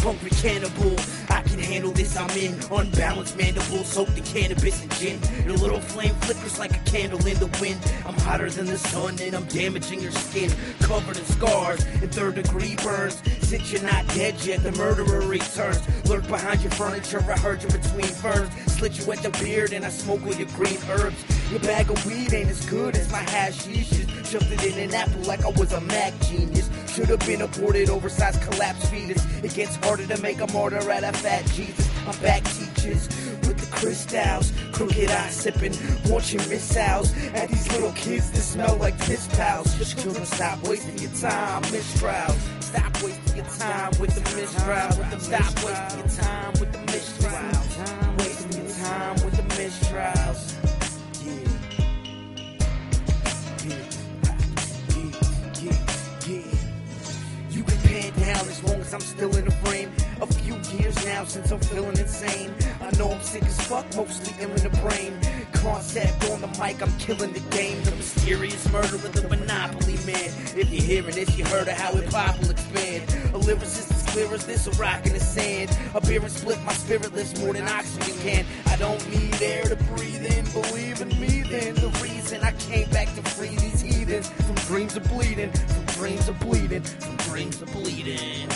hungry cannibal. I can handle this, I'm in unbalanced mandible, soaked in cannabis and gin. Your little flame flickers like a candle in the wind. I'm hotter than the sun and I'm damaging your skin, covered in scars and third degree burns. Since you're not dead yet, the murderer returns. Lurk behind your furniture, I heard you between ferns. Slit you at the beard and I smoke all your green herbs. Your bag of weed ain't as good as my hashish. Shoved it in an apple like I was a Mac genius. Should have been aborted, oversized collapsed fetus. It gets harder to make a martyr out of fat Jesus. I'm back teachers with the crystals, crooked eye sipping, watching missiles at these little kids that smell like piss pals. Just children, stop wasting your time, mistrials. Stop wasting your time with the mistrials. Stop wasting your time with the since I'm feeling insane. I know I'm sick as fuck, mostly ill in the brain. Concept on the mic, I'm killing the game. The mysterious murderer, the monopoly man. If you're hearing this, you heard of how hip hop will expand. A lyricist as clear as this, a rock in the sand. A beer and split my spirit lifts more than oxygen can. I don't need air to breathe in. Believe in me, then the reason I came back to free these heathens from dreams of bleeding, from dreams of bleeding, from dreams of bleeding.